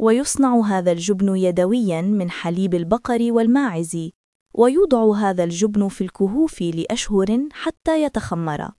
ويصنع هذا الجبن يدوياً من حليب البقر والماعز ويوضع هذا الجبن في الكهوف لأشهر حتى يتخمر.